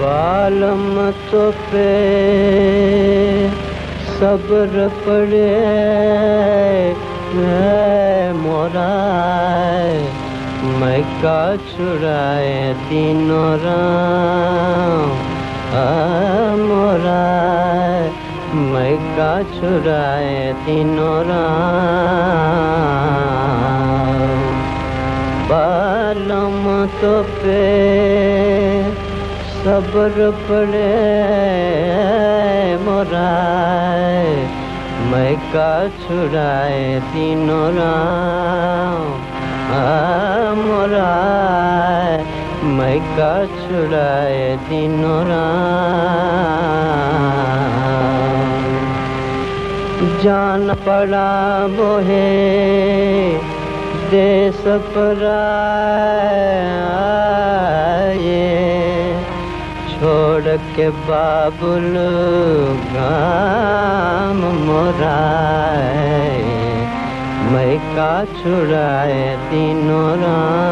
बालम तो पे सब्र पड़े मोरा मैं का छुड़ाए तीनों राम। मोरा मैं का छुड़ाए तीनों राम। बालम तो पे सब्र पड़े मोरा मैं का छुड़ाए तीनों राम। मोरा मैं का छुड़ाए तीनों राम। जान पड़ा बोहे देश पराए छोड़ के बाबुल गाम मोराए मैं का छुड़ाए तीनों राम